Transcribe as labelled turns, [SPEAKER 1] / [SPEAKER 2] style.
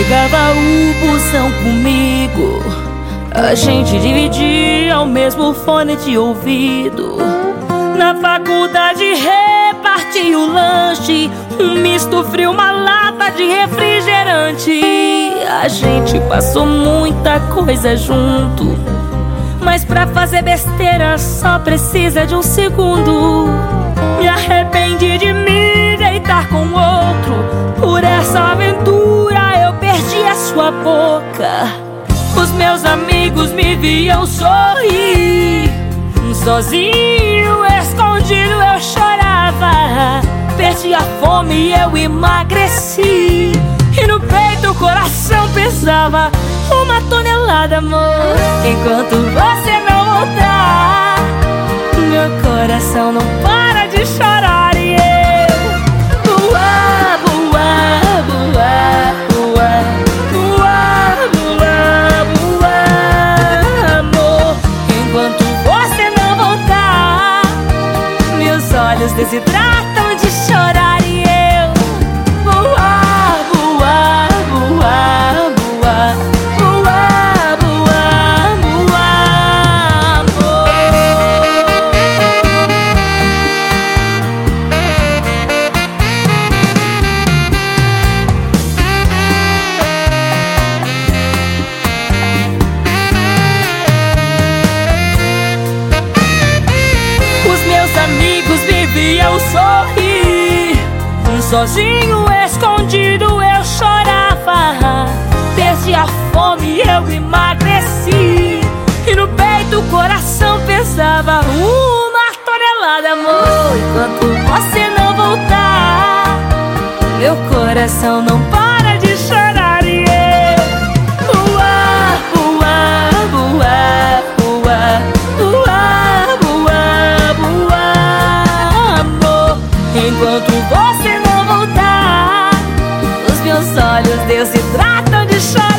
[SPEAKER 1] pegava o busão comigo. A gente dividia o mesmo fone de ouvido. Na faculdade repartia o lanche, um misto frio, uma lata de refrigerante. A gente passou muita coisa junto. Mas pra fazer besteira só precisa de um segundo. Me arrependi de boca. Os meus amigos me viam sorrir. Sozinho, escondido, eu chorava. Perdi a fome e eu emagreci. E no peito o coração pesava uma tonelada, amor. Enquanto você não voltar, meu coração não para olhos viam sorrir. Sozinho, escondido, eu chorava. Perdi a fome eu emagreci. E no peito o coração pesava uma tonelada, amor. Enquanto você não voltar, meu coração não para de chorar. Enquanto você não voltar, os meus olhos Deus se tratam de chorar.